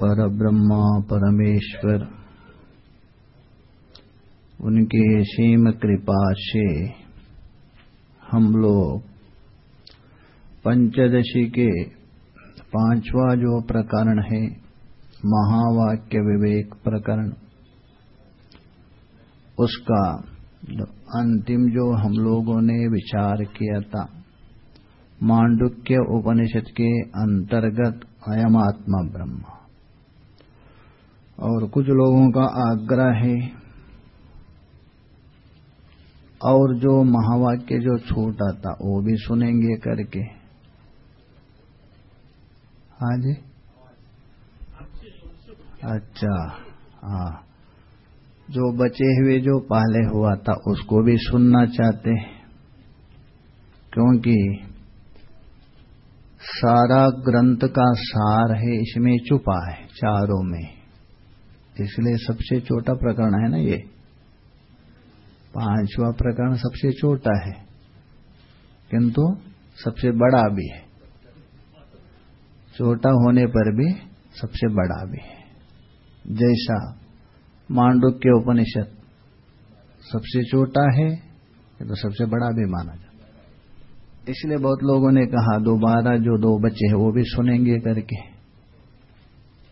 पर ब्रह्मा परमेश्वर। उनके सीम कृपा से हम लोग पंचदशी के पांचवा जो प्रकरण है, महावाक्य विवेक प्रकरण, उसका अंतिम जो हम लोगों ने विचार किया था, मांडुक्य उपनिषद के अंतर्गत अयमात्मा ब्रह्म। और कुछ लोगों का आग्रह है। और जो महावाक्य जो छोटा था, वो भी सुनेंगे करके। हाँ जी? अच्छा हाँ। जो बचे हुए, जो पहले हुआ था, उसको भी सुनना चाहते क्योंकि सारा ग्रंथ का सार है, इसमें छुपा है, चारों में। इसलिए सबसे छोटा प्रकरण है ना ये? पांचवा प्रकरण सबसे छोटा है, किंतु सबसे बड़ा भी है। छोटा होने पर भी सबसे बड़ा भी है। जैसा मांडुक्य उपनिषद, सबसे छोटा है तो सबसे बड़ा भी माना जाता है। इसलिए बहुत लोगों ने कहा, दोबारा जो दो बच्चे हैं, वो भी सुनेंगे करके।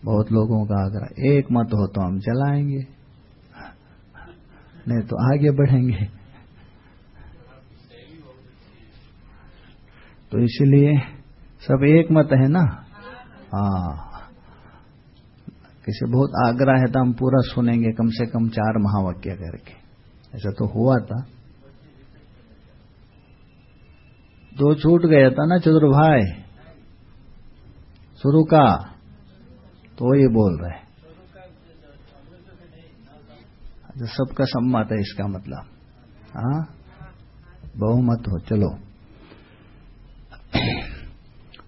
बहुत लोगों का आग्रह, एक मत हो तो हम चलाएँगे नहीं तो आगे बढ़ेंगे। तो इसलिए सब एक मत है ना? हाँ। किसी बहुत आग्रह है तो हम पूरा सुनेंगे, कम से कम चार महावाक्य करके। ऐसा तो हुआ था। दो छूट गया था ना चतुर्भाई शुरू का। तो ये बोल रहे जो सबका सम्मत है इसका मतलब। हाँ? बहुमत हो, चलो।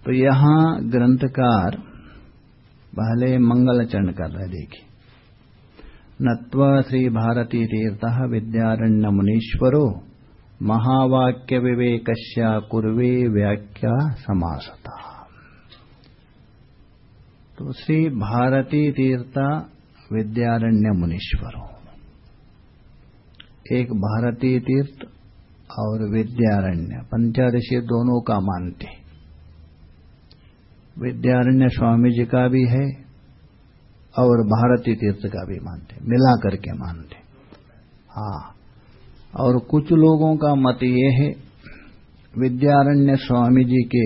तो यहाँ ग्रंथकार पहले मंगलचरण कर रहे देखिए। नत्वा श्री भारती तीर्थ विद्यारण्य मुनीश्वरो महावाक्य विवेक कुर्वे व्याख्या समासता। तो श्री भारती तीर्थ विद्यारण्य मुनीश्वरों। एक भारतीय तीर्थ और विद्यारण्य पंचादशी दोनों का मानते। विद्यारण्य स्वामी जी का भी है और भारतीय तीर्थ का भी मानते मिला करके मानते। हाँ और कुछ लोगों का मत ये है, विद्यारण्य स्वामी जी के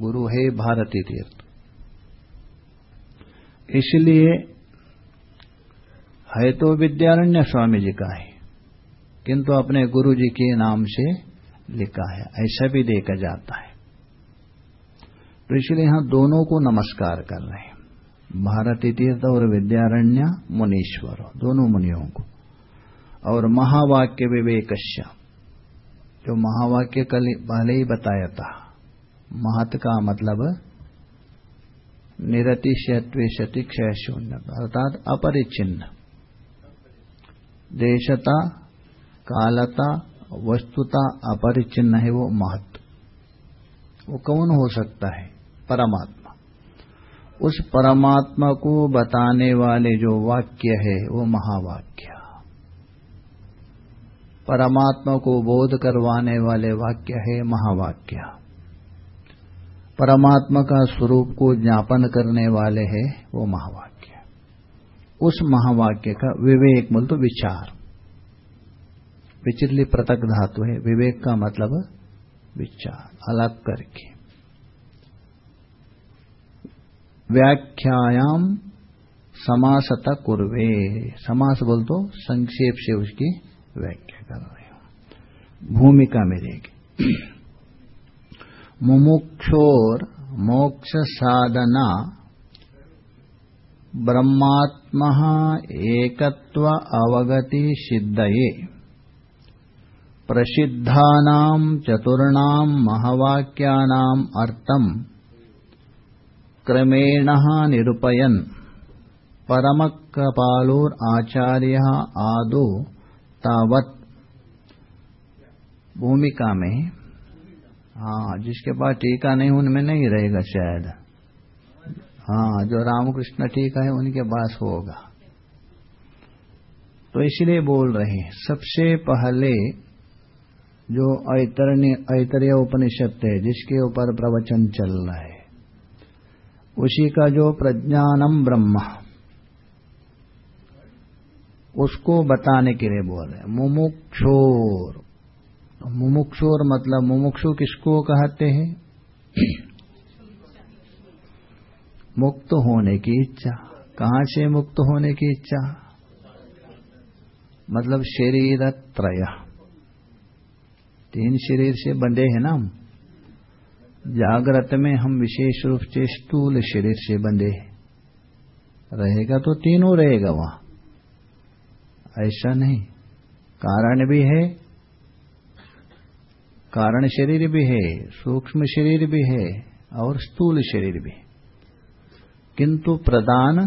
गुरु है भारतीय तीर्थ। इसलिए है तो विद्यारण्य स्वामी जी का है, किंतु अपने गुरु जी के नाम से लिखा है, ऐसा भी देखा जाता है। तो इसलिए यहाँ दोनों को नमस्कार कर रहे हैं। भारती तीर्थ और विद्यारण्य मुनीश्वर, दोनों मुनियों को। और महावाक्य विवेक जो महावाक्य कल पहले ही बताया था, महत का मतलब निरतिशत्वेशति क्षय शून्य अर्थात अपरिचिन्न देशता, कालता, वस्तुता अपरिचिन्न है वो महत्व। वो कौन हो सकता है? परमात्मा। उस परमात्मा को बताने वाले जो वाक्य है, वो महावाक्य। परमात्मा को बोध करवाने वाले वाक्य है महावाक्य। परमात्मा का स्वरूप को ज्ञापन करने वाले है वो महावाक्य। उस महावाक्य का विवेक मूल तो विचार। विचिरली पृथक धातु है, विवेक का मतलब विचार, अलग करके। व्याख्यायाम समासता कुर्वे। समास बोल तो संक्षेप से उसकी व्याख्या कर रहे हो। भूमिका मेरेगी मुमुक्षोर मोक्ष साधना ब्रह्मात्म एकत्व अवगति सिद्धये प्रसिद्धानां चतुर्णां महावाक्यानाम् क्रमेण निरूपयन्। परमकपालोराचार्यः आदो तावत्। भूमिका में हाँ जिसके पास टीका नहीं, उनमें नहीं रहेगा शायद। हाँ जो रामकृष्ण टीका है, उनके पास होगा। तो इसलिए बोल रहे हैं, सबसे पहले जो ऐतरीय उपनिषद है, जिसके ऊपर प्रवचन चल रहा है, उसी का जो प्रज्ञानम ब्रह्म, उसको बताने के लिए बोल रहे मुमुक्षोर। मुमुक्षोर मतलब मुमुक्षु किसको कहते हैं? मुक्त होने की इच्छा। कहाँ से मुक्त होने की इच्छा? मतलब शरीर त्रय। तीन शरीर से बंधे हैं ना हम? जागृत में हम विशेष रूप से स्थूल शरीर से बंधे रहेगा तो तीनों रहेगा वहाँ। ऐसा नहीं। कारण भी है कारण शरीर भी है, सूक्ष्म शरीर भी है और स्थूल शरीर भी किंतु प्रदान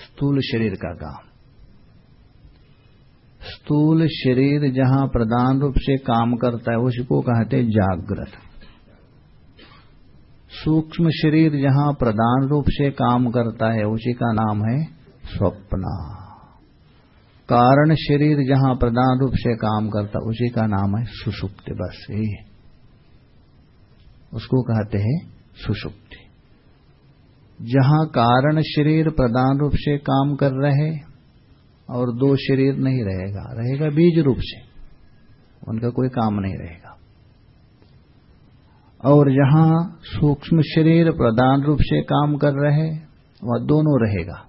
स्थूल शरीर का काम। स्थूल शरीर जहाँ प्रधान रूप से काम करता है, उसको कहते जागृत। सूक्ष्म शरीर जहाँ प्रधान रूप से काम करता है, उसी का नाम है स्वप्न। कारण शरीर जहाँ प्रधान रूप से काम करता, उसी का नाम है सुषुप्ति, बस यही है। उसको कहते हैं सुषुप्ति। जहाँ कारण शरीर प्रधान रूप से काम कर रहे और दो शरीर नहीं रहेगा रहेगा बीज रूप से, उनका कोई काम नहीं रहेगा। और जहाँ सूक्ष्म शरीर प्रधान रूप से काम कर रहे, वह दोनों रहेगा।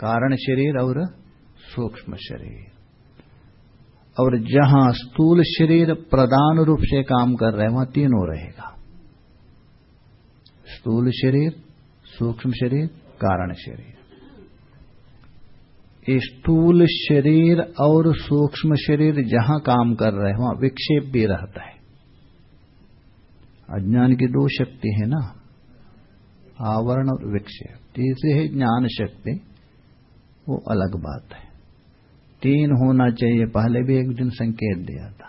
कारण शरीर और सूक्ष्म शरीर। और जहाँ स्थूल शरीर प्रदान रूप से काम कर रहे वहाँ तीनों रहेगा। स्थूल शरीर, सूक्ष्म शरीर, कारण शरीर। स्थूल शरीर और सूक्ष्म शरीर जहाँ काम कर रहे वहाँ विक्षेप भी रहता है। अज्ञान की दो शक्ति है ना, आवरण और विक्षेप। तीसरी है ज्ञान शक्ति, वो अलग बात है। तीन होना चाहिए। पहले भी एक दिन संकेत दिया था।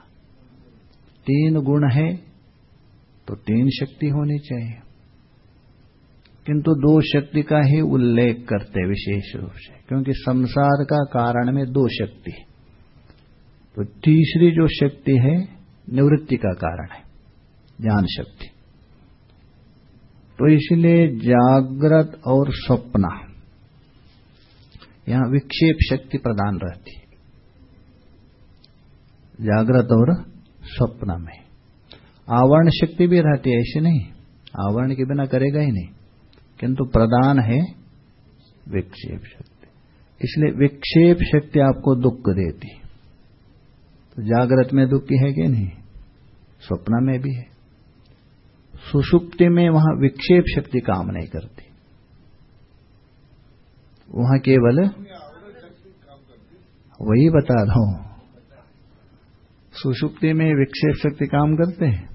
तीन गुण है तो तीन शक्ति होनी चाहिए। किंतु दो शक्ति का ही उल्लेख करते विशेष रूप से, क्योंकि संसार का कारण में दो शक्ति है। तो तीसरी जो शक्ति है, निवृत्ति का कारण है, ज्ञान शक्ति। तो इसलिए जागृत और स्वप्न, यहाँ विक्षेप शक्ति प्रदान रहती है। जागृत और स्वप्न में। आवरण शक्ति भी रहती है ऐसी नहीं। आवरण के बिना करेगा ही नहीं। किंतु प्रदान है विक्षेप शक्ति। इसलिए विक्षेप शक्ति आपको दुख देती तो जागृत में दुख है कि नहीं? स्वप्न में भी है। सुषुप्ति में वहाँ विक्षेप शक्ति काम नहीं करती। वहाँ केवल वही बता रहा हूँ। सुषुप्ति में विक्षेप शक्ति काम करते हैं?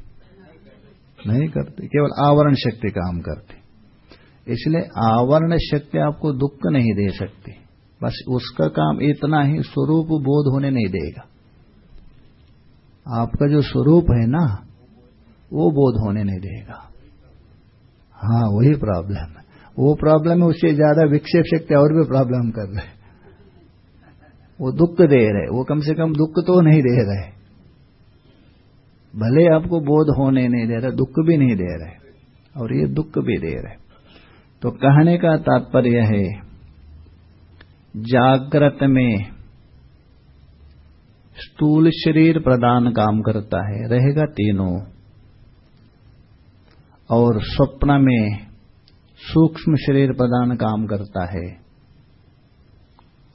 नहीं करते, केवल आवरण शक्ति काम करती। इसलिए आवरण शक्ति आपको दुख नहीं दे सकती। बस उसका काम इतना ही, स्वरूप बोध होने नहीं देगा। आपका जो स्वरूप है ना, वो बोध होने नहीं देगा। हाँ वही प्रॉब्लम है। वो प्रॉब्लम है, उससे ज़्यादा विक्षेप शक्ति और भी प्रॉब्लम कर रहे वो दुख दे रहे वो कम से कम दुख तो नहीं दे रहे भले आपको बोध होने नहीं दे रहे, दुख भी नहीं दे रहे और ये दुख भी दे रहे तो कहने का तात्पर्य है, जागृत में स्थूल शरीर प्रदान काम करता है, रहेगा तीनों। और स्वप्न में सूक्ष्म शरीर प्रदान काम करता है,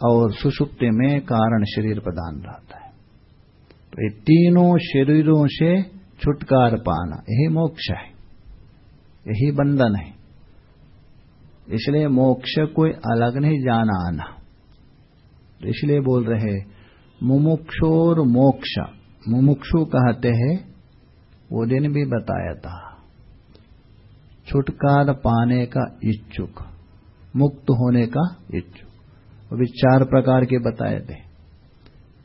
और सुषुप्ति में कारण शरीर प्रदान रहता है। ये तीनों शरीरों से छुटकार पाना, यही मोक्ष है, यही बंधन है। इसलिए मोक्ष कोई अलग नहीं जाना आना। तो इसलिए बोल रहे मुमुक्षोर मोक्ष, मुमुक्षु कहते हैं, वो दिन भी बताया था। छुटकार पाने का इच्छुक, मुक्त होने का इच्छुक। अभी चार प्रकार के बताए थे।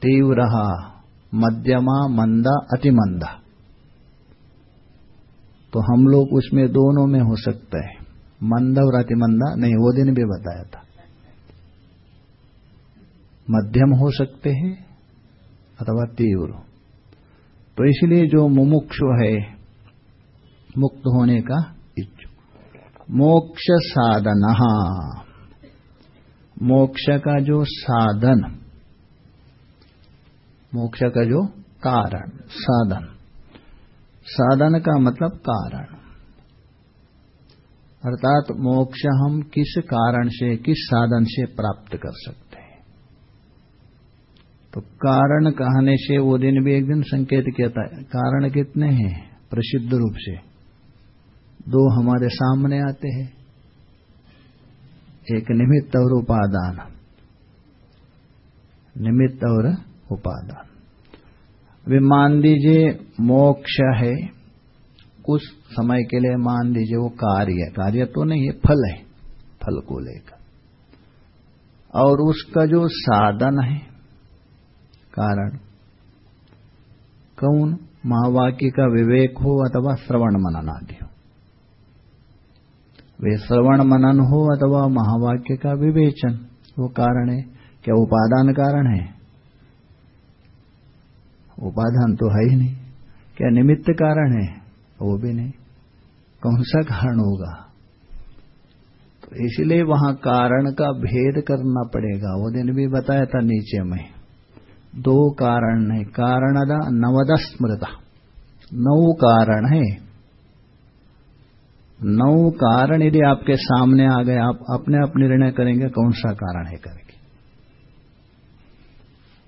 तीव्र मध्यमा मंदा अति मंदा तो हम लोग उसमें दोनों में हो सकते हैं। मंद और अतिमंदा, नहीं, वो दिन भी बताया था। मध्यम हो सकते हैं, अथवा तीव्र। तो इसलिए जो मुमुक्षु है, मुक्त होने का इच्छुक। मोक्ष साधन। मोक्ष का जो साधन मोक्ष का जो कारण, साधन। साधन का मतलब कारण। अर्थात मोक्ष हम किस कारण से, किस साधन से प्राप्त कर सकते हैं? तो कारण कहने से वो दिन भी एक दिन संकेत कहता है कारण कितने हैं? प्रसिद्ध रूप से। दो हमारे सामने आते हैं। एक निमित्त और उपादान। निमित्त और उपादान। वे मान दीजिए मोक्ष है, कुछ समय के लिए मान दीजिए वो कार्य कार्य तो नहीं है, फल है, फल को लेकर। और उसका जो साधन है, कारण, कौन? महावाक्य का विवेक हो अथवा श्रवण मनन आदि हो। वे श्रवण मनन हो अथवा महावाक्य का विवेचन, वो कारण है। क्या उपादान कारण है? उपादान तो है ही नहीं। क्या निमित्त कारण है? वो भी नहीं। कौन सा कारण होगा? तो इसलिए वहाँ कारण का भेद करना पड़ेगा। वो दिन भी बताया था नीचे में। दो कारण है। कारणदा नवद स्मृता नौ कारण है। नौ कारण यदि आपके सामने आ गए, आप अपने आप निर्णय करेंगे कौन सा कारण है करके।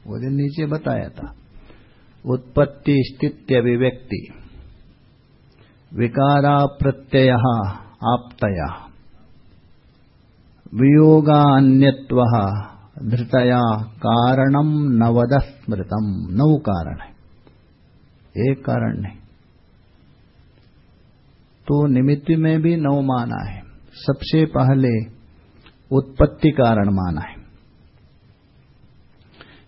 वो दिन नीचे बताया था। उत्पत्ति स्थित्य विव्यक्ति विकारा प्रत्यय आप्तया। वियोगान्यत्व धृतया कारणम नवद स्मृतम नौ कारण। है एक कारण नहीं तो निमित्त में भी नौ माना है। सबसे पहले उत्पत्ति कारण माना है।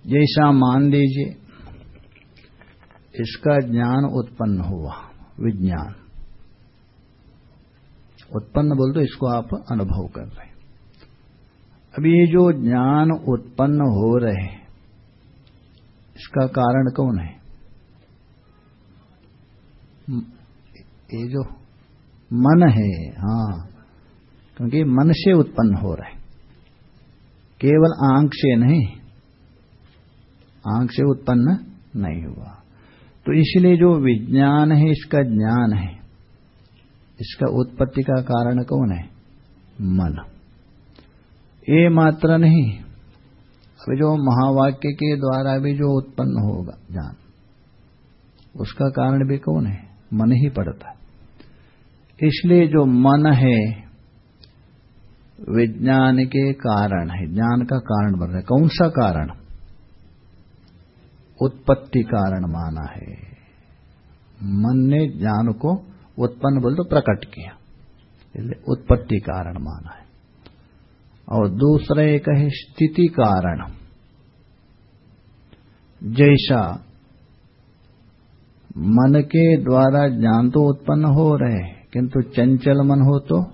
जैसा मान लीजिए इसका ज्ञान उत्पन्न हुआ, विज्ञान। उत्पन्न बोल दो, इसको आप अनुभव कर रहे अब ये जो ज्ञान उत्पन्न हो रहे इसका कारण कौन है? ये जो मन है हाँ क्योंकि मन से उत्पन्न हो रहे केवल आँख से नहीं, आँख से उत्पन्न नहीं हुआ। तो इसलिए जो विज्ञान है, इसका ज्ञान है। इसका उत्पत्ति का कारण कौन है? मन। ये मात्र नहीं। अभी जो महावाक्य के द्वारा भी जो उत्पन्न होगा ज्ञान, उसका कारण भी कौन है? मन ही पड़ता है। इसलिए जो मन है, विज्ञान के कारण है। ज्ञान का कारण बन रहा है। कौन सा कारण? उत्पत्ति कारण माना है। मन ने ज्ञान को उत्पन्न बोल तो प्रकट किया। इसलिए उत्पत्ति कारण माना है। और दूसरा एक है स्थिति कारण। जैसा मन के द्वारा ज्ञान तो उत्पन्न हो रहे किंतु चंचल मन हो तो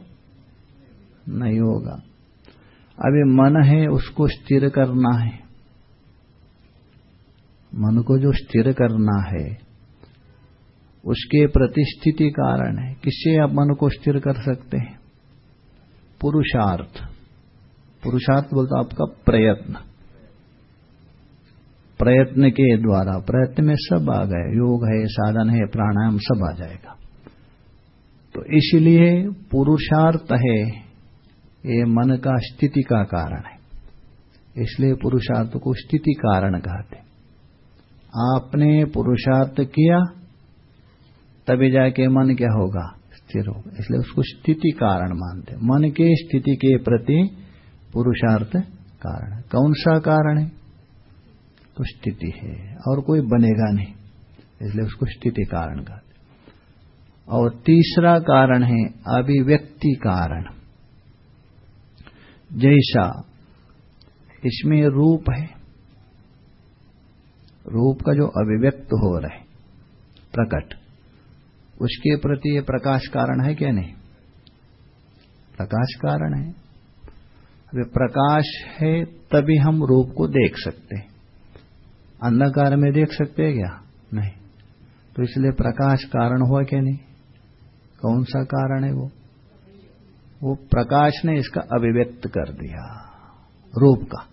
नहीं होगा। अभी मन है, उसको स्थिर करना है। मन को जो स्थिर करना है, उसके प्रतिष्ठिति कारण है। किससे आप मन को स्थिर कर सकते हैं? पुरुषार्थ। पुरुषार्थ बोलता आपका प्रयत्न। प्रयत्न के द्वारा, प्रयत्न में सब आ गए। योग है, साधन है, प्राणायाम सब आ जाएगा। तो इसलिए पुरुषार्थ है, ये मन का स्थिति का कारण है। इसलिए पुरुषार्थ को स्थिति कारण कहते आपने पुरुषार्थ किया, तभी जाके मन क्या होगा? स्थिर होगा। इसलिए उसको स्थिति कारण मानते मन के स्थिति के प्रति पुरुषार्थ कारण कौन सा कारण है? तो स्थिति है। और कोई बनेगा नहीं। इसलिए उसको स्थिति कारण कहते और तीसरा कारण है अभिव्यक्ति कारण। जैसा इसमें रूप है रूप का जो अभिव्यक्त हो रहा है, प्रकट, उसके प्रति ये प्रकाश कारण है क्या नहीं? प्रकाश कारण है। अभी प्रकाश है तभी हम रूप को देख सकते हैं। अंधकार में देख सकते हैं क्या? नहीं। तो इसलिए प्रकाश कारण हुआ क्या नहीं? कौन सा कारण है वो? वो प्रकाश ने इसका अभिव्यक्त कर दिया, रूप का।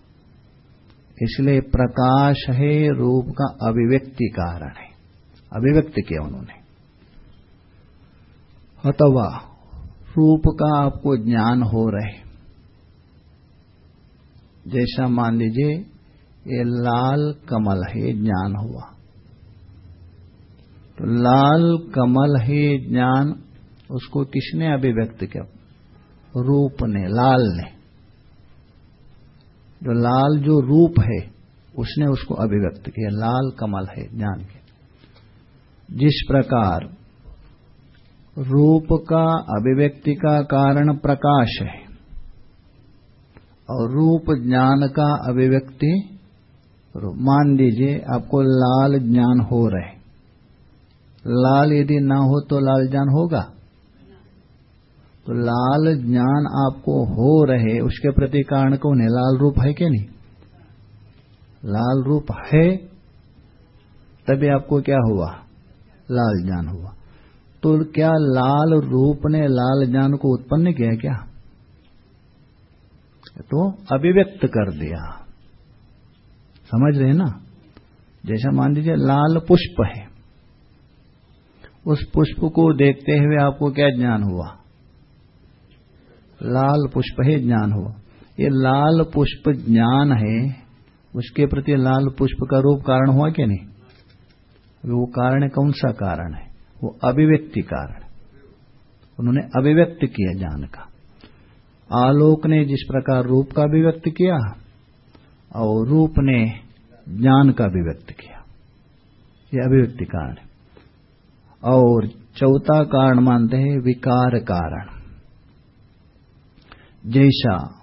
इसलिए प्रकाश है रूप का अभिव्यक्ति कारण है। अभिव्यक्त किया उन्होंने। अथवा रूप का आपको ज्ञान हो रहे। जैसा मान लीजिए, ये लाल कमल है ज्ञान हुआ। तो लाल कमल है ज्ञान, उसको किसने अभिव्यक्त किया? रूप ने, लाल ने। जो लाल जो रूप है, उसने उसको अभिव्यक्त किया। लाल कमल है ज्ञान के। जिस प्रकार रूप का अभिव्यक्ति का कारण प्रकाश है और रूप ज्ञान का अभिव्यक्ति, मान लीजिए आपको लाल ज्ञान हो रहे। लाल यदि ना हो तो लाल ज्ञान होगा। तो लाल ज्ञान आपको हो रहे, उसके प्रति कारण कौन है लाल रूप है क्या नहीं? लाल रूप है, तभी आपको क्या हुआ? लाल ज्ञान हुआ। तो क्या लाल रूप ने लाल ज्ञान को उत्पन्न किया क्या? तो अभिव्यक्त कर दिया। समझ रहे ना? जैसा मान लीजिए लाल पुष्प है, उस पुष्प को देखते हुए आपको क्या ज्ञान हुआ? लाल पुष्प है ज्ञान हुआ ये लाल पुष्प ज्ञान है, उसके प्रति लाल पुष्प का रूप कारण हुआ क्या नहीं? वो कारण कौन सा कारण है? वो अभिव्यक्ति कारण। उन्होंने अभिव्यक्त किया ज्ञान का। आलोक ने जिस प्रकार रूप का अभिव्यक्त किया और रूप ने ज्ञान का अभिव्यक्त किया। ये अभिव्यक्ति कारण है। और चौथा कारण मानते हैं विकार कारण। जैसा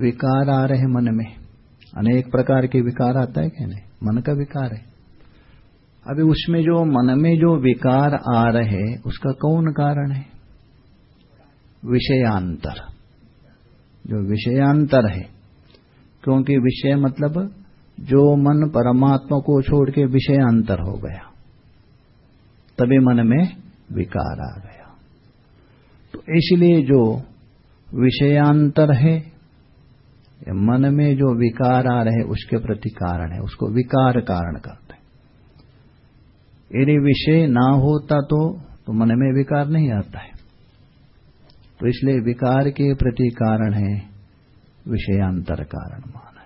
विकार आ रहे मन में, अनेक प्रकार के विकार आता है क्या नहीं? मन का विकार है। अभी उसमें जो मन में जो विकार आ रहे, उसका कौन कारण है? विषयांतर। जो विषयांतर है, क्योंकि विषय मतलब जो मन परमात्मा को छोड़ के विषयांतर हो गया, तभी मन में विकार आ गया। तो इसलिए जो विषयांतर है। मन में जो विकार आ रहे उसके प्रति कारण है। उसको विकार कारण करते यदि विषय ना होता तो तो मन में विकार नहीं आता है। तो इसलिए विकार के प्रति कारण है, विषयांतर कारण माना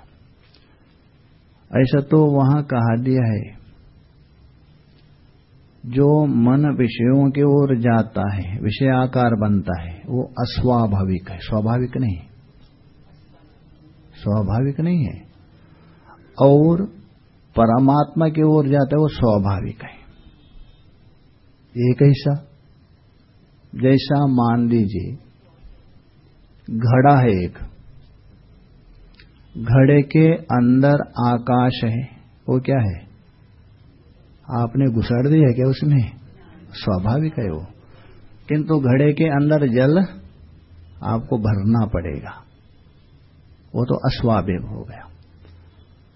ऐसा तो वहाँ कहा दिया है जो मन विषयों की ओर जाता है, विषयाकार बनता है, वो अस्वाभाविक है। स्वाभाविक नहीं। स्वाभाविक नहीं है। और परमात्मा की ओर जाता है, वो स्वाभाविक है। एक ऐसा जैसा मान लीजिए, घड़ा है एक। घड़े के अंदर आकाश है, वो क्या है? आपने घुसाड़ दिया क्या उसमें स्वाभाविक है वो। किंतु घड़े के अंदर जल आपको भरना पड़ेगा। वो तो अस्वाभाविक हो गया।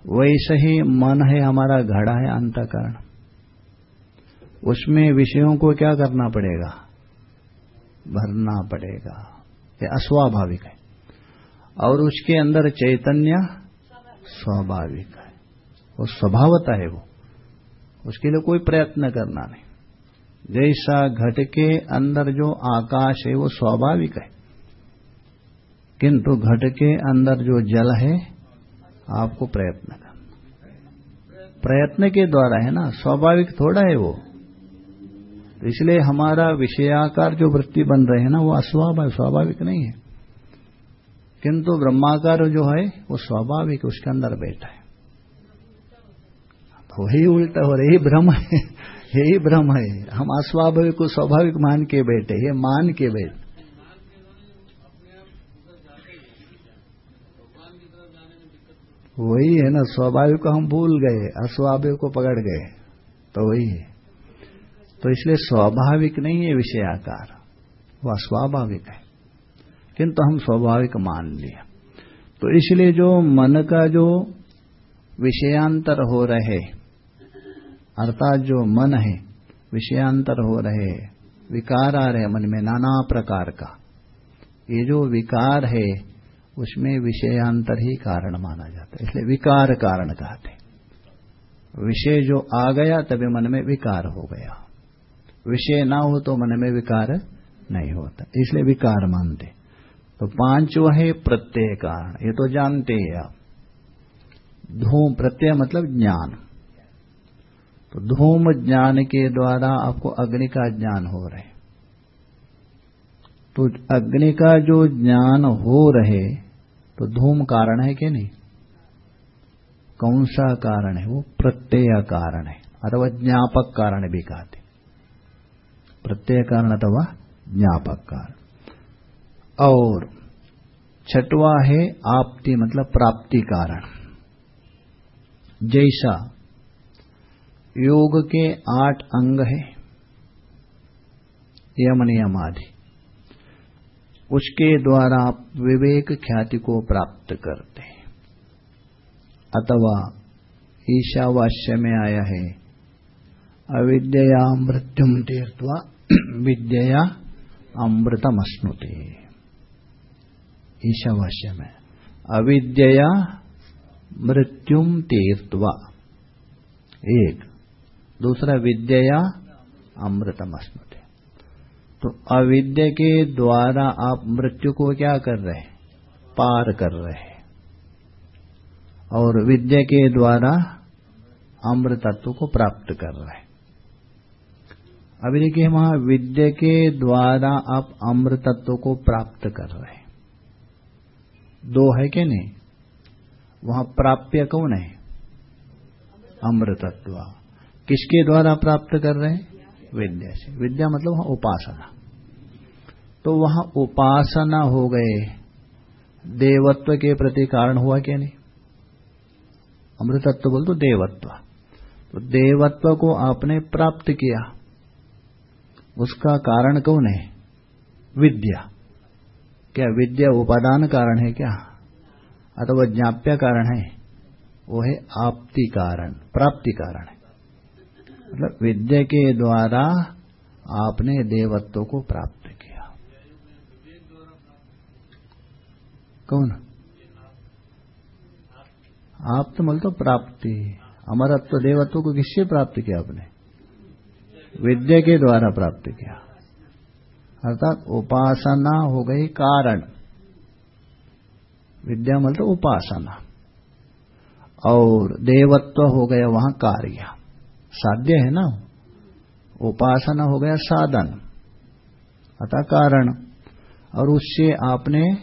वैसे ही मन है, हमारा घड़ा है अंतकरण। उसमें विषयों को क्या करना पड़ेगा? भरना पड़ेगा। ये अस्वाभाविक है। और उसके अंदर चैतन्य स्वाभाविक है। वो स्वभावता है वो। उसके लिए कोई प्रयत्न करना नहीं। जैसा घट के अंदर जो आकाश है, वो स्वाभाविक है। किंतु घट के अंदर जो जल है, आपको प्रयत्न करना। प्रयत्न के द्वारा है ना, स्वाभाविक थोड़ा है वो। तो इसलिए हमारा विषयाकार जो वृत्ति बन रहे हैं ना, वो अस्वाभाविक स्वाभाविक नहीं है। किंतु ब्रह्माकार जो है, वो स्वाभाविक उसके अंदर बैठा है। वही उल्टा हो रहा यही भ्रम है यही भ्रम है, हम अस्वाभाविक को स्वाभाविक मान के बैठे ये मान के बैठे। वही है ना, स्वाभाविक को हम भूल गए, अस्वाभाविक को पकड़ गए तो वही है। तो इसलिए स्वाभाविक नहीं है विषयाकार वह अस्वाभाविक है। किंतु हम स्वाभाविक मान लिए तो इसलिए जो मन का जो विषयांतर हो रहे अर्थात जो मन है, विषयांतर हो रहे, विकार आ रहे मन में, नाना प्रकार का। ये जो विकार है, उसमें विषयांतर ही कारण माना जाता है, इसलिए विकार कारण कहते विषय जो आ गया, तभी मन में विकार हो गया। विषय ना हो तो मन में विकार नहीं होता, इसलिए विकार मानते तो पांचवा है प्रत्यय कारण, ये तो जानते हैं आप। धूम, प्रत्यय मतलब ज्ञान। तो धूम ज्ञान के द्वारा आपको अग्नि का ज्ञान हो रहे। तो अग्नि का जो ज्ञान हो रहे तो धूम कारण है कि नहीं? कौन सा कारण है? वो प्रत्यय कारण है। अथवा ज्ञापक कारण भी कहते प्रत्यय कारण अथवा ज्ञापक कारण। और छठवा है आपति मतलब प्राप्ति कारण। जैसा योग के आठ अंग है। यम नियम आदि उसके द्वारा आप विवेक ख्याति को प्राप्त करते हैं। अथवा ईशावास्य में आया है, अविद्या मृत्युम तीर्थवा विद्या अमृतम अमृतमश्नुते। ईशावास्य में, अविद्या मृत्युम तीर्थवा एक। दूसरा विद्या अमृतमश्नुते तो अविद्या के द्वारा आप मृत्यु को क्या कर रहे हैं? पार कर रहे हैं। और विद्या के द्वारा अमृतत्व को प्राप्त कर रहे हैं। अभी देखिए वहाँ विद्या के द्वारा आप अमृतत्व को प्राप्त कर रहे हैं। दो है कि नहीं? वहाँ प्राप्य कौन है? अमृतत्व। किसके द्वारा प्राप्त कर रहे हैं? विद्या से। विद्या मतलब वहाँ उपासना। तो वहाँ उपासना हो गए। देवत्व के प्रति कारण हुआ क्या नहीं? अमृतत्व बोल तो देवत्व। तो देवत्व को आपने प्राप्त किया। उसका कारण कौन है? विद्या। क्या विद्या उपादान कारण है क्या? अथवा ज्ञाप्य कारण है? वो है आपति कारण, प्राप्ति कारण। है मतलब विद्या के द्वारा आपने देवत्व को प्राप्त किया। कौन? आप तो मतलब प्राप्ति। अमरत्व तो देवत्व को किससे प्राप्त किया आपने? विद्या के द्वारा प्राप्त किया। अर्थात उपासना हो गई कारण। विद्या मतलब उपासना। और देवत्व हो गया वहाँ कार्य। साध्य है ना? उपासना हो गया साधन। अतः कारण। और उससे आपने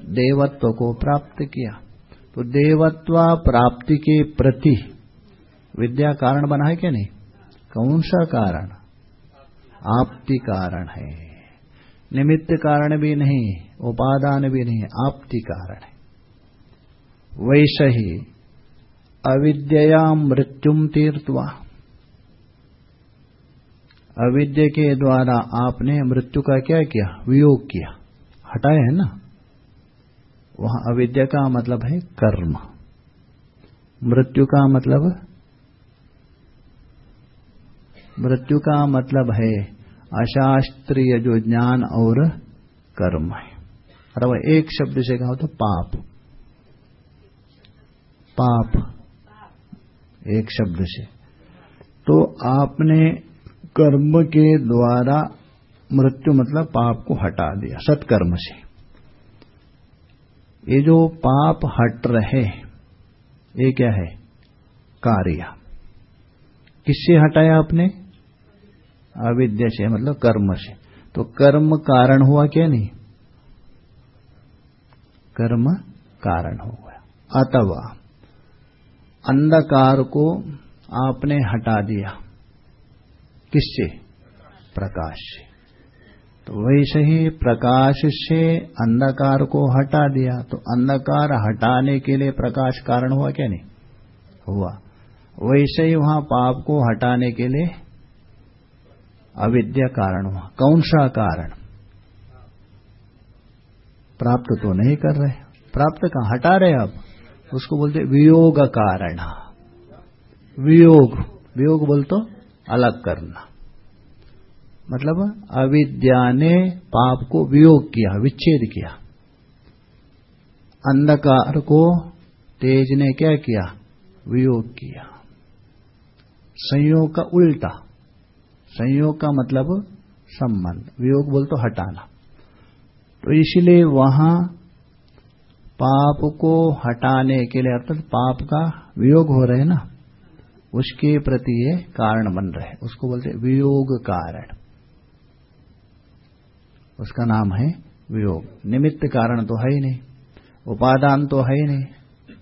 देवत्व को प्राप्त किया। तो देवत्व प्राप्ति के प्रति विद्या कारण बना है क्या नहीं? कौन सा कारण? आपति कारण है। निमित्त कारण भी नहीं, उपादान भी नहीं, आपति कारण है। वैसे ही अविद्या मृत्युम तीर्थवा अविद्या के द्वारा आपने मृत्यु का क्या किया? वियोग किया। हटाया है ना? वहाँ अविद्या का मतलब है कर्म। मृत्यु का मतलब? मृत्यु का मतलब है अशास्त्रीय जो ज्ञान और कर्म है। अथवा एक शब्द से कहा तो पाप। पाप। एक शब्द से। तो आपने कर्म के द्वारा मृत्यु मतलब पाप को हटा दिया, सत्कर्म से। ये जो पाप हट रहे ये क्या है? कार्य। किससे हटाया आपने? अविद्या से मतलब कर्म से। तो कर्म कारण हुआ क्या नहीं? कर्म कारण हो गया। अथवा अंधकार को आपने हटा दिया। किससे? प्रकाश से। तो वैसे ही प्रकाश से अंधकार को हटा दिया। तो अंधकार हटाने के लिए प्रकाश कारण हुआ क्या नहीं? हुआ। वैसे ही वहाँ पाप को हटाने के लिए अविद्या कारण हुआ। कौन सा कारण? प्राप्त तो नहीं कर रहे। प्राप्त कहाँ? हटा रहे अब उसको बोलते वियोग कारण। वियोग। वियोग बोल तो अलग करना। मतलब अविद्या ने पाप को वियोग किया, विच्छेद किया। अंधकार को तेज ने क्या किया? वियोग किया। संयोग का उल्टा। संयोग का मतलब संबंध। वियोग बोल तो हटाना। तो इसलिए वहाँ पाप को हटाने के लिए अर्थात पाप का वियोग हो रहे ना। उसके प्रति ये कारण बन रहे उसको बोलते वियोग कारण। उसका नाम है वियोग। निमित्त कारण तो है ही नहीं। उपादान तो है ही नहीं,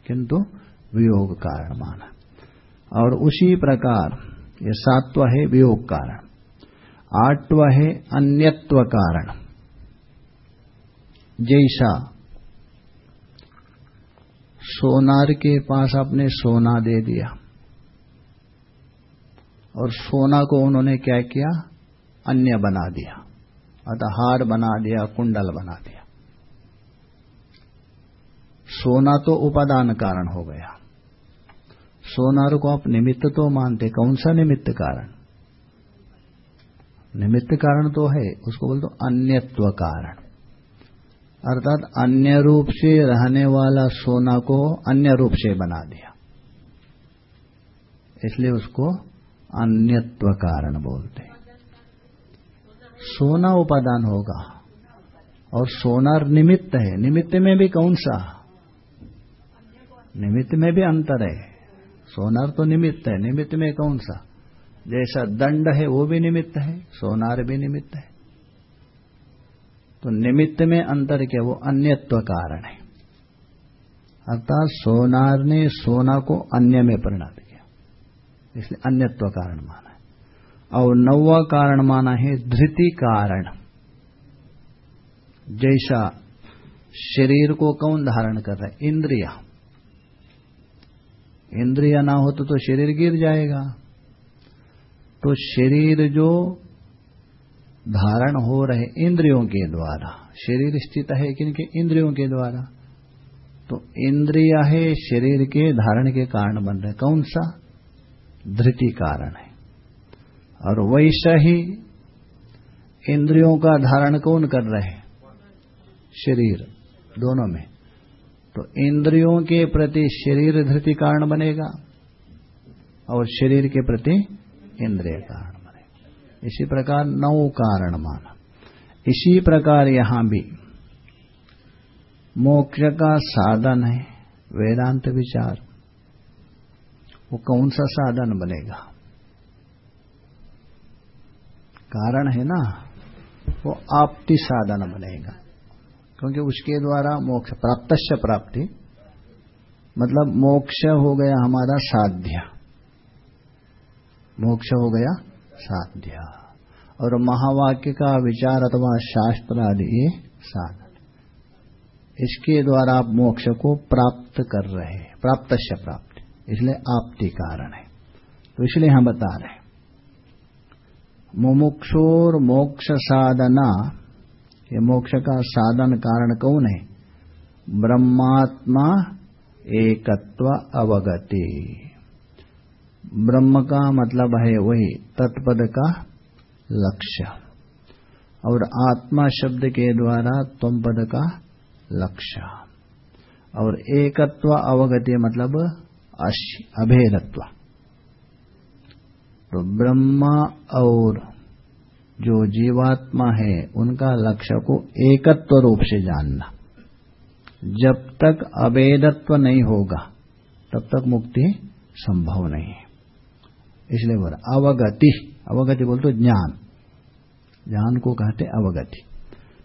किंतु वियोग कारण माना। और उसी प्रकार ये सात्व है वियोग कारण। आठव है अन्यत्व कारण। जैसा सोनार के पास आपने सोना दे दिया। और सोना को उन्होंने क्या किया? अन्य बना दिया। अतः हार बना दिया, कुंडल बना दिया। सोना तो उपादान कारण हो गया। सोनार को आप निमित्त तो मानते, कौन सा निमित्त कारण? निमित्त कारण तो है, उसको बोलते अन्यत्व कारण। अर्थात अन्य रूप से रहने वाला सोना को अन्य रूप से बना दिया। इसलिए उसको अन्यत्व कारण बोलते। सोना उपादान होगा और सोनार निमित्त है। निमित्त में भी कौन सा? निमित्त में भी अंतर है। सोनार तो निमित्त है। निमित्त में कौन सा? जैसा दंड है, वो भी निमित्त है। सोनार भी निमित्त है। तो निमित्त में अंतर क्या? वो अन्यत्व कारण है। अर्थात सोनार ने सोना को अन्य में परिणत किया। इसलिए अन्यत्व कारण माना है। और नौवा कारण माना है धृति कारण। जैसा शरीर को कौन धारण कर रहा है? इंद्रिया। इंद्रिया ना हो तो, तो शरीर गिर जाएगा। तो शरीर जो धारण हो रहे इंद्रियों के द्वारा शरीर स्थित है किनके इंद्रियों के द्वारा। तो इंद्रिया है शरीर के धारण के कारण बन रहे। कौन सा? धृति कारण है। और वैसा ही इंद्रियों का धारण कौन कर रहे हैं? शरीर, दोनों में। तो इंद्रियों के प्रति शरीर धृति कारण बनेगा और शरीर के प्रति इंद्रिय कारण बनेगा। इसी प्रकार नौ कारण माना। इसी प्रकार यहाँ भी मोक्ष का साधन है, वेदांत विचार। वो कौन सा साधन बनेगा? कारण है ना, वो आपती साधन बनेगा। क्योंकि उसके द्वारा मोक्ष प्राप्त प्राप्ति मतलब मोक्ष हो गया हमारा साध्य। मोक्ष हो गया साध्य। और महावाक्य का विचार अथवा शास्त्र आदि ये साधन। इसके द्वारा आप मोक्ष को प्राप्त कर रहे प्राप्त प्राप्ति। इसलिए आपती कारण है। तो इसलिए हम बता रहे मुमुक्षोर मोक्ष साधना, ये मोक्ष का साधन कारण कौन है? ब्रह्मात्मा एकत्व अवगति। ब्रह्म का मतलब है वही तत्पद का लक्ष्य। और आत्मा शब्द के द्वारा तुम पद का लक्ष्य। और एकत्व अवगति मतलब अभेदत्व। तो ब्रह्मा और जो जीवात्मा है, उनका लक्ष्य को एकत्व रूप से जानना। जब तक अभेदत्व नहीं होगा, तब तक मुक्ति संभव नहीं है। इसलिए बोल, अवगति। अवगति बोलते ज्ञान। ज्ञान को कहते अवगति।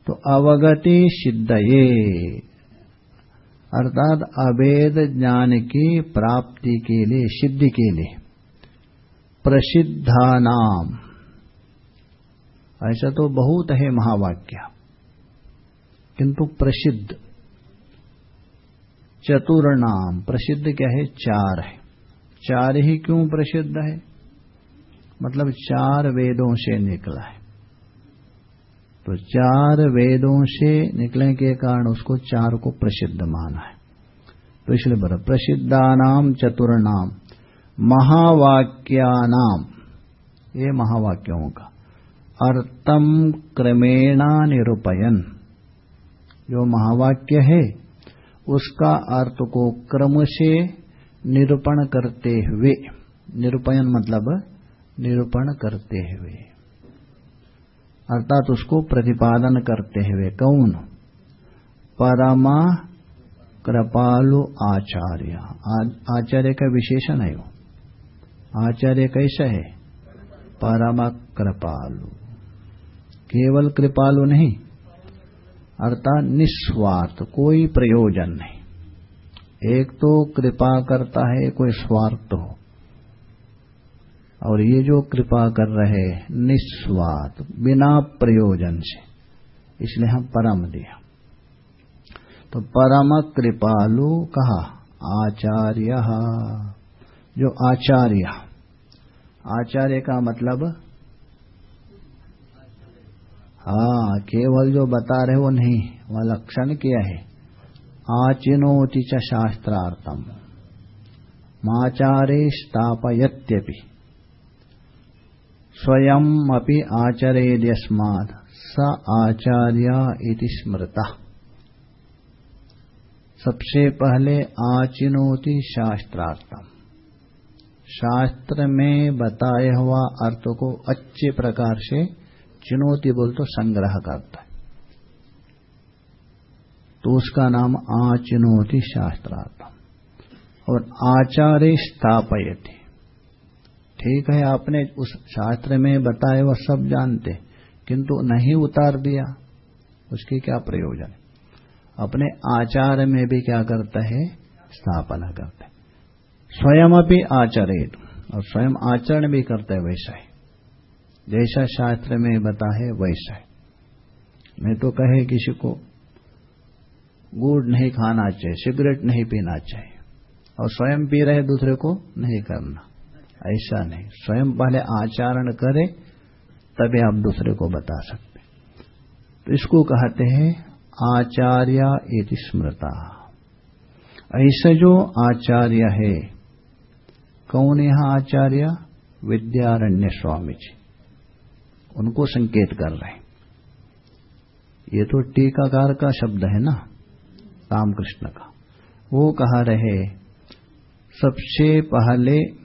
तो अवगति सिद्ध ये। अर्थात अवेद ज्ञान की प्राप्ति के लिए, सिद्धि के लिए। प्रसिद्धा नाम ऐसा तो बहुत है महावाक्य। किंतु प्रसिद्ध। चतुर नाम प्रसिद्ध क्या है? चार है। चार ही क्यों प्रसिद्ध है? मतलब चार वेदों से निकला है। तो चार वेदों से निकलने के कारण उसको चार को प्रसिद्ध माना है। तो इसलिए बोलो, प्रसिद्धानाम चतुर्नाम महावाक्यानाम, ये महावाक्यों का। अर्थम क्रमेणा निरूपयन, जो महावाक्य है, उसका अर्थ को क्रम से निरूपण करते हुए, निरूपयन मतलब निरूपण करते हुए। अर्थात उसको प्रतिपादन करते हुए, कौन? परमा कृपालु आचार्य। आचार्य का विशेषण है वो। आचार्य कैसा है? परम कृपालु। केवल कृपालु नहीं, अर्थात निस्वार्थ, कोई प्रयोजन नहीं। एक तो कृपा करता है, कोई स्वार्थ हो। और ये जो कृपा कर रहे निस्वार्थ, बिना प्रयोजन से, इसलिए हम परम दिया। तो परम कृपालु कहा, आचार्य। जो आचार्य आचार्य का मतलब? हाँ केवल जो बता रहे वो नहीं, वह लक्षण क्या है? आचिनोति च शास्त्रार्थम। माचारे स्थापयत्यपि। स्वयं अपि आचरेद्यस्मात् स आचार्य इति स्मृता। सबसे पहले आचिनोति शास्त्रार्थम। शास्त्र में बताया हुआ अर्थ को अच्छे प्रकार से चुनौती बोल तो संग्रह करता है। तो उसका नाम आचिनोति शास्त्रार्थम। और आचार्य स्थापयति। ठीक है, आपने उस शास्त्र में बताए वह सब जानते, किंतु नहीं उतार दिया, उसकी क्या प्रयोजन? अपने आचार में भी क्या करता है? स्थापना करते स्वयं अभी आचरित, और स्वयं आचरण भी करते वैसा ही। जैसा शास्त्र में बता है, वैसा ही। मैं तो कहे किसी को, गुड़ नहीं खाना चाहिए, सिगरेट नहीं पीना चाहिए, और स्वयं पी रहे दूसरे को नहीं करना। ऐसा नहीं। स्वयं पहले आचरण करे, तभी आप दूसरे को बता सकते। तो इसको कहते हैं आचार्य इति स्मृता। ऐसा जो आचार्य है, कौन यहाँ आचार्य? विद्यारण्य स्वामी जी। उनको संकेत कर रहे हैं। ये तो टीकाकार का शब्द है ना, रामकृष्ण का। वो कहा रहे सबसे पहले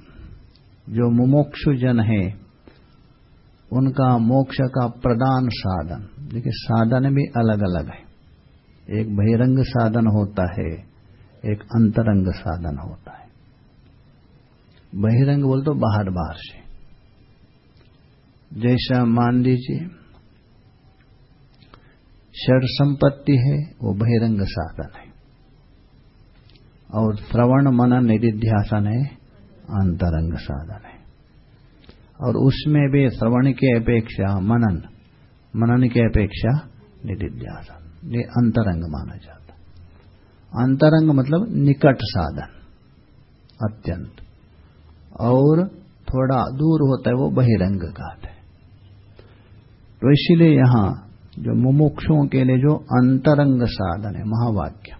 जो मुमोक्षु जन है, उनका मोक्ष का प्रदान साधन। देखिए, साधन भी अलग अलग है। एक बहिरंग साधन होता है, एक अंतरंग साधन होता है। बहिरंग बोल तो बाहर बाहर से। जैसा मान लीजिए शर संपत्ति है, वो बहिरंग साधन है। और श्रवण मनन निधिध्यासन है अंतरंग साधन है। और उसमें भी श्रवण की अपेक्षा, मनन मनन की अपेक्षा निधिध्यासन, ये अंतरंग माना जाता अंतरंग मतलब निकट साधन, अत्यंत। और थोड़ा दूर होता है, वो बहिरंग कहते हैं। तो इसीलिए यहाँ जो मुमुक्षुओं के लिए जो अंतरंग साधन है, महावाक्य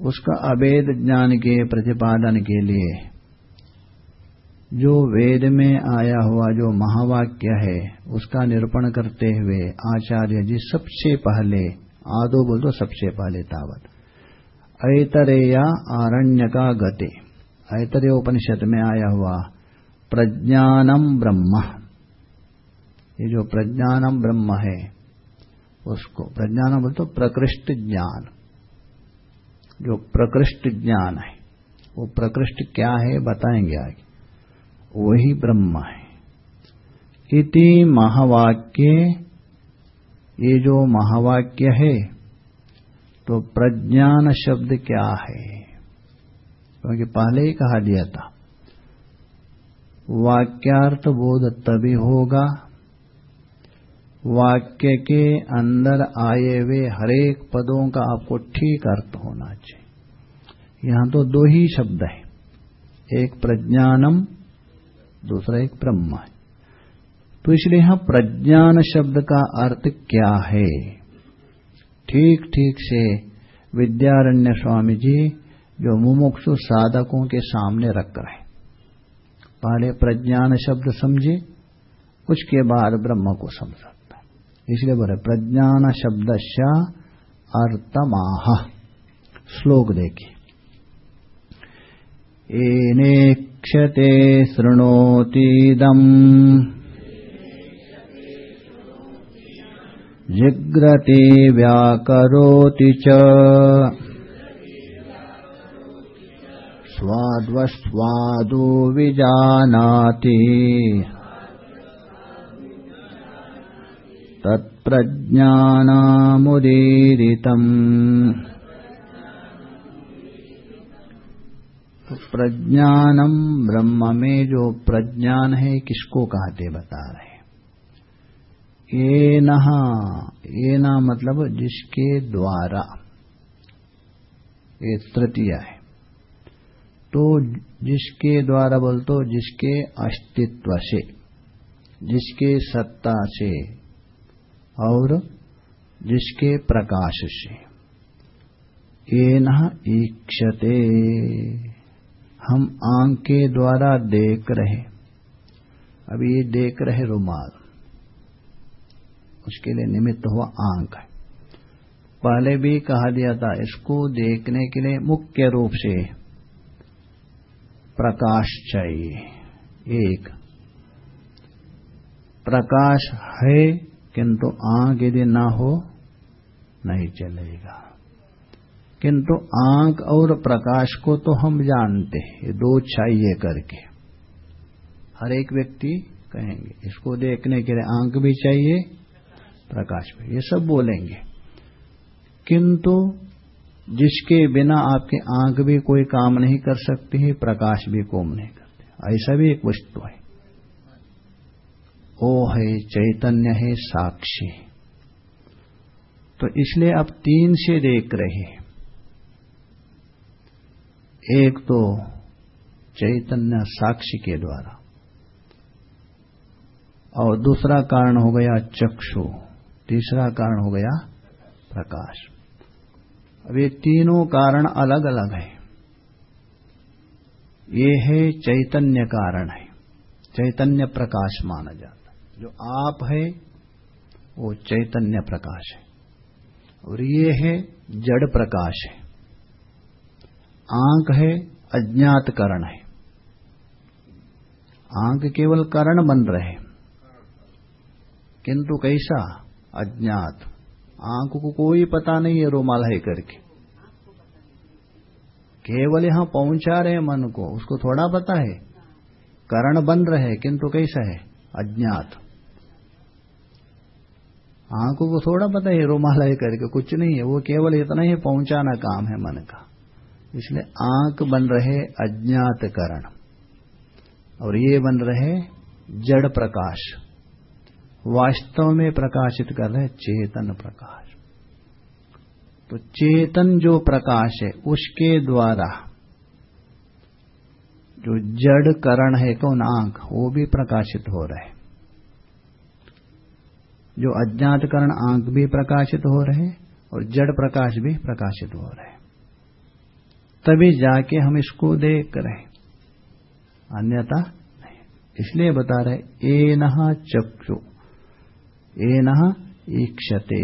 उसका अवेद ज्ञान के प्रतिपादन के लिए, जो वेद में आया हुआ जो महावाक्य है, उसका निरूपण करते हुए आचार्य जी सबसे पहले, आदो बोल दो सबसे पहले तावत, ऐतरेया आरण्य का गति ऐतरे उपनिषद में आया हुआ प्रज्ञानम ब्रह्म, ये जो प्रज्ञानम ब्रह्म है, उसको प्रज्ञानम बोल तो प्रकृष्ट ज्ञान। जो प्रकृष्ट ज्ञान है, वो प्रकृष्ट क्या है बताएँगे आगे वही ब्रह्म है। इति महावाक्य, ये जो महावाक्य है तो प्रज्ञान शब्द क्या है? क्योंकि पहले ही कहा दिया था, वाक्यार्थ बोध तभी होगा वाक्य के अंदर आए हुए हरेक पदों का आपको ठीक अर्थ होना चाहिए। यहाँ तो दो ही शब्द है। एक प्रज्ञानम, दूसरा एक ब्रह्म। है तो इसलिए यहाँ प्रज्ञान शब्द का अर्थ क्या है? ठीक ठीक से विद्यारण्य स्वामी जी जो मुमुक्षु साधकों के सामने रख रहे पहले प्रज्ञान शब्द समझे, उसके बाद ब्रह्म को समझ। इसलिए बोले प्रज्ञान शब्द अर्थमाह। श्लोक देखिए। एनेक्षते शृणोतीदम्। जिग्रति व्याकरोति च। स्वाद्वस्वादो विजानाति। तत्प्रज्ञानामुदीरितम्। तो प्रज्ञानम ब्रह्म में जो प्रज्ञान है, किसको कहते बता रहे ये नहा ये ना मतलब जिसके द्वारा। ये तृतीय है। तो जिसके द्वारा बोल तो जिसके अस्तित्व से, जिसके सत्ता से। और जिसके प्रकाश से ये न ईक्षते। हम आँख के द्वारा देख रहे। अब ये देख रहे रुमाल। उसके लिए निमित्त हुआ आँख। पहले भी कहा दिया था, इसको देखने के लिए मुख्य रूप से प्रकाश चाहिए। एक, प्रकाश है किंतु आँख यदि ना हो, नहीं चलेगा। किंतु आँख और प्रकाश को तो हम जानते हैं दो चाहिए करके। हर एक व्यक्ति कहेंगे, इसको देखने के लिए आँख भी चाहिए, प्रकाश भी। ये सब बोलेंगे। किंतु जिसके बिना आपकी आँख भी कोई काम नहीं कर सकती है, प्रकाश भी कोम नहीं करते। ऐसा भी एक वस्तु है। वो है चैतन्य है साक्षी। तो इसलिए आप तीन से देख रहे एक तो चैतन्य साक्षी के द्वारा। और दूसरा कारण हो गया चक्षु। तीसरा कारण हो गया प्रकाश। अब ये तीनों कारण अलग अलग है। ये है चैतन्य कारण है। चैतन्य प्रकाश माना जाता जो आप है, वो चैतन्य प्रकाश है। और ये है, जड़ प्रकाश है। आँख है, अज्ञात करण है। आँख केवल करण बन रहे किंतु कैसा? अज्ञात। आँख को कोई पता नहीं है, रोमाल है करके। केवल यहाँ पहुँचा रहे मन को, उसको थोड़ा पता है। करण बन रहे किंतु कैसा है? अज्ञात। आँखों को थोड़ा पता है रोमाल है करके कुछ नहीं है, वो केवल इतना ही पहुंचाना काम है मन का। इसलिए आँख बन रहे अज्ञात करण और ये बन रहे जड़ प्रकाश। वास्तव में प्रकाशित कर रहे चेतन प्रकाश। तो चेतन जो प्रकाश है, उसके द्वारा जो जड़ करण है कौन? आँख, वो भी प्रकाशित हो रहे। जो अज्ञात करण भी प्रकाशित हो रहे और जड़ प्रकाश भी प्रकाशित हो रहे। तभी जाके हम इसको देख रहे अन्यथा नहीं। इसलिए बता रहे ए नहा चक्षु ए नहा ईक्षते।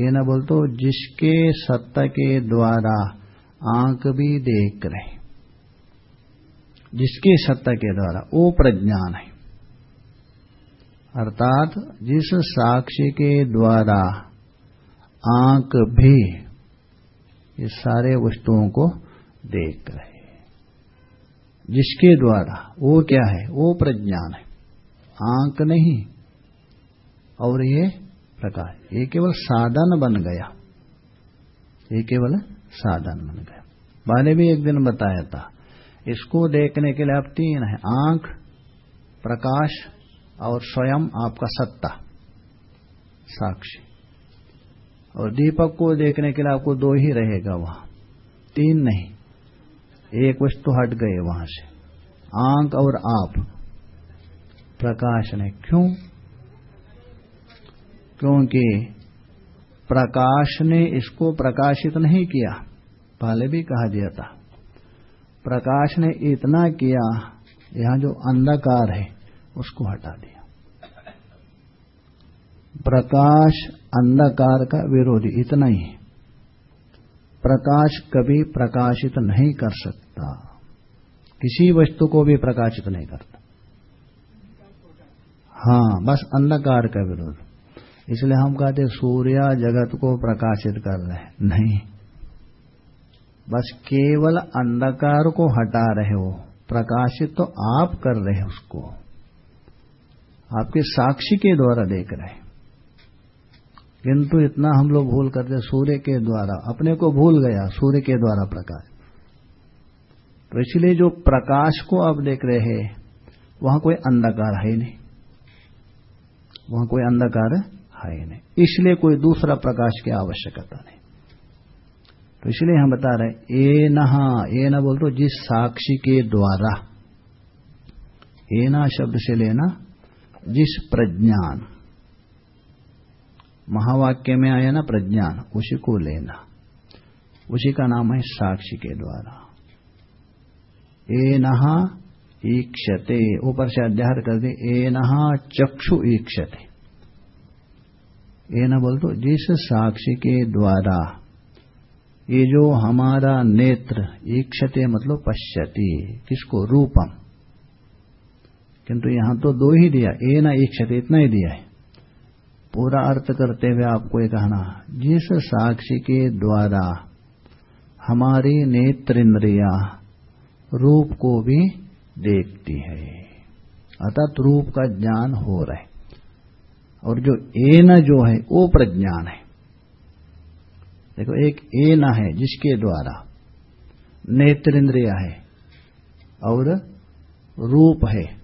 ए न बोल तो जिसके सत्ता के द्वारा आँख भी देख रहे जिसके सत्ता के द्वारा, वो प्रज्ञान है। अर्थात जिस साक्षी के द्वारा आँख भी ये सारे वस्तुओं को देख रहे जिसके द्वारा? वो क्या है? वो प्रज्ञान है। आंक नहीं, और ये प्रकाश। ये केवल साधन बन गया। ये केवल साधन बन गया। मैंने भी एक दिन बताया था, इसको देखने के लिए आप तीन है। आँख, प्रकाश और स्वयं आपका सत्ता। साक्षी। और दीपक को देखने के लिए आपको दो ही रहेगा वहाँ। तीन नहीं। एक वस्तु तो हट गए वहाँ से। आँख और आप। प्रकाश ने क्यों? क्योंकि प्रकाश ने इसको प्रकाशित नहीं किया। पहले भी कहा दिया था। प्रकाश ने इतना किया, यहाँ जो अंधकार है उसको हटा दिया। प्रकाश अंधकार का विरोधी, इतना ही। प्रकाश कभी प्रकाशित नहीं कर सकता। किसी वस्तु को भी प्रकाशित नहीं करता। हाँ बस अंधकार का विरोध। इसलिए हम कहते सूर्य जगत को प्रकाशित कर रहे हैं। नहीं। बस केवल अंधकार को हटा रहे हो। प्रकाशित तो आप कर रहे हैं उसको। आपके साक्षी के द्वारा देख रहे हैं। किंतु इतना हम लोग भूल करते सूर्य के द्वारा, अपने को भूल गया, सूर्य के द्वारा प्रकाश। तो इसलिए जो प्रकाश को आप देख रहे हैं, वहाँ कोई अंधकार है नहीं। वहाँ कोई अंधकार है नहीं। इसलिए कोई दूसरा प्रकाश की आवश्यकता नहीं। तो इसलिए हम बता रहे ए नहा ए न बोल तो जिस साक्षी के द्वारा। ए ना शब्द से लेना जिस प्रज्ञान। महावाक्य में आया ना प्रज्ञान, उसी को लेना। उसी का नाम है साक्षी के द्वारा। ए नहा ईक्षते, ऊपर से अध्याय कर दे, ए नहा चक्षु ईक्षते। ए न बोल दो जिस साक्षी के द्वारा ये जो हमारा नेत्र ईक्षते मतलब पश्यति, किसको? रूपम। किंतु यहाँ तो दो ही दिया, ए ना एक क्षति इतना ही दिया है। पूरा अर्थ करते हुए आपको ये कहना, जिस साक्षी के द्वारा हमारी नेत्र इंद्रिया रूप को भी देखती है, अर्थात रूप का ज्ञान हो रहा है, और जो ए न जो है, वो प्रज्ञान है। देखो, एक ए न है जिसके द्वारा नेत्र इंद्रिया है, और रूप है।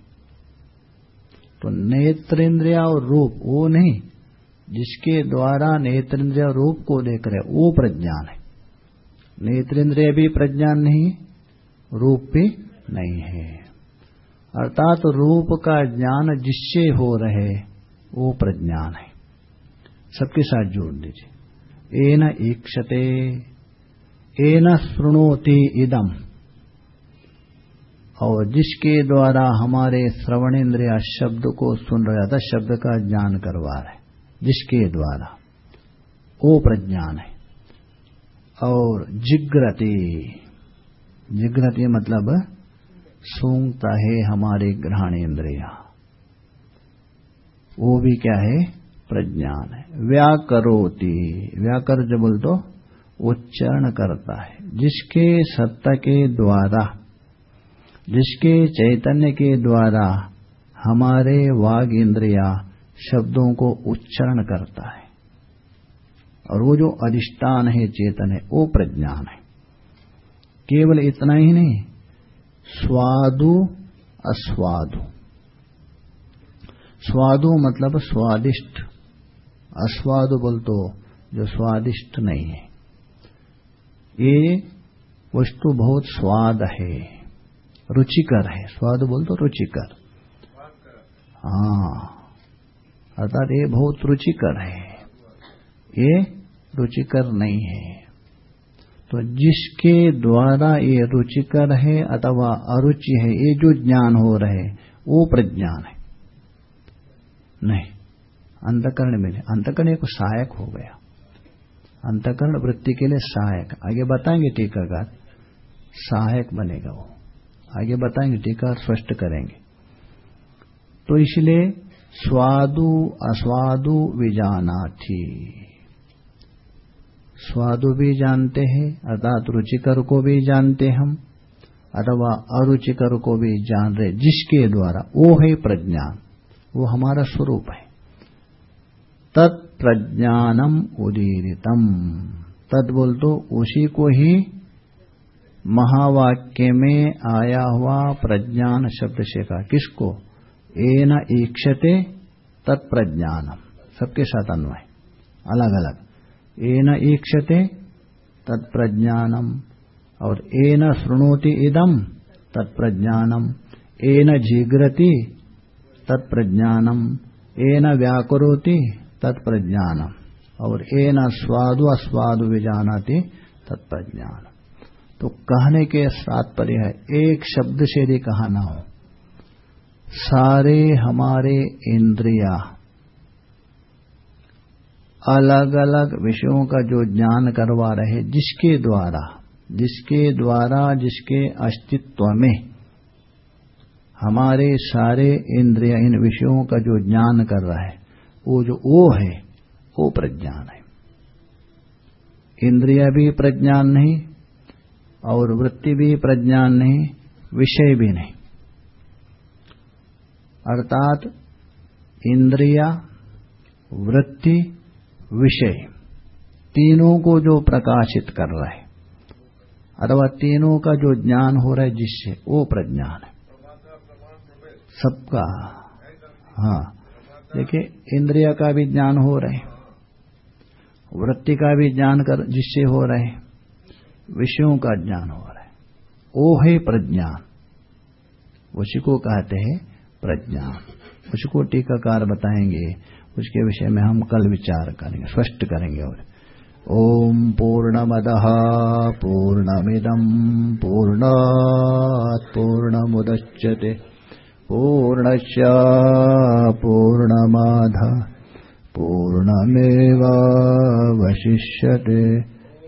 तो नेत्रेंद्रिया और रूप, वो नहीं। जिसके द्वारा नेत्रेंद्रिय रूप को देख रहे, वो प्रज्ञान है। नेत्रेंद्रिय भी प्रज्ञान नहीं, रूप भी नहीं है। अर्थात रूप का ज्ञान जिससे हो रहे, वो प्रज्ञान है। सबके साथ जोड़ दीजिए। एन ईक्षते, एन श्रृणोति इदम। और जिसके द्वारा हमारे श्रवण इंद्रिया शब्द को सुन रहा था शब्द का ज्ञान करवा रहे। जिसके द्वारा। वो प्रज्ञान है। और जिग्रति। जिग्रति मतलब सूंघता है हमारे ग्रहणेन्द्रिया वो भी क्या है? प्रज्ञान है। व्याकरोति। व्याकर जो बोल तो उच्चारण करता है। जिसके सत्ता के द्वारा जिसके चैतन्य के द्वारा हमारे वाग इंद्रिया शब्दों को उच्चारण करता है। और वो जो अधिष्ठान है चेतन है, वो प्रज्ञान है। केवल इतना ही नहीं, स्वादु अस्वादु। स्वादु मतलब स्वादिष्ट। अस्वादु बोल तो जो स्वादिष्ट नहीं है। ये वस्तु बहुत स्वाद है। रुचिकर है। स्वाद बोल तो रुचिकर। हाँ। अर्थात ये बहुत रुचिकर है। ये रुचिकर नहीं है। तो जिसके द्वारा ये रुचिकर है अथवा अरुचि है, ये जो ज्ञान हो रहे वो प्रज्ञान है। नहीं। अंतकरण में अंतकरण एक सहायक हो गया। अंतकरण वृत्ति के लिए सहायक। आगे बताएँगे टीकाकार। सहायक बनेगा वो। आगे बताएँगे, टीका स्पष्ट करेंगे। तो इसलिए स्वादु अस्वादु विजाना थी स्वादु भी जानते हैं, अर्थात रुचिकर को भी जानते हम, अथवा अरुचिकर को भी जान रहे, जिसके द्वारा, वो है प्रज्ञान, वो हमारा स्वरूप है। तत्प्रज्ञानम उदीरितम। तद बोल तो उसी को ही महावाक्य में आया हुआ प्रज्ञान शब्द से कहा, किसको? ए न ईक्षते तत्प्रज्ञानम। सबके साथ अन्वय। अलग अलग ए न ईक्षते तत्प्रज्ञानम और ए न श्रृणोति इदम तत्प्रज्ञानम। ए न जिग्रति तत्प्रज्ञानम। ए न व्याकरोति तत्प्रज्ञानम। और ए न स्वादु अस्वादु विजानाति तत्प्रज्ञान तो कहने के तात्पर्य है, एक शब्द से यदि कहा ना हो। सारे हमारे इंद्रिया अलग अलग विषयों का जो ज्ञान करवा रहे जिसके द्वारा जिसके द्वारा, जिसके अस्तित्व में, हमारे सारे इंद्रिय, इन विषयों का जो ज्ञान कर रहा है, वो जो वो है, वो प्रज्ञान है। इंद्रिया भी प्रज्ञान नहीं और वृत्ति भी प्रज्ञान नहीं, विषय भी नहीं। अर्थात, इंद्रिया, वृत्ति, विषय, तीनों को जो प्रकाशित कर रहा है, अथवा तीनों का जो ज्ञान हो रहा है, जिससे वो प्रज्ञान है। सबका हाँ देखिए, इंद्रिया का भी ज्ञान हो रहा है, वृत्ति का भी ज्ञान कर, जिससे हो रहे विषयों का ज्ञान हो रहा है। वो है प्रज्ञान। उसी को कहते हैं प्रज्ञान। उसको टीकाकार बताएँगे, उसके विषय में हम कल विचार करेंगे, स्पष्ट करेंगे और ओम पूर्णमदः पूर्णमिदम् पूर्णात् पूर्णमुदच्यते पूर्णश्च पूर्णमाध, पूर्णमेवावशिष्यते।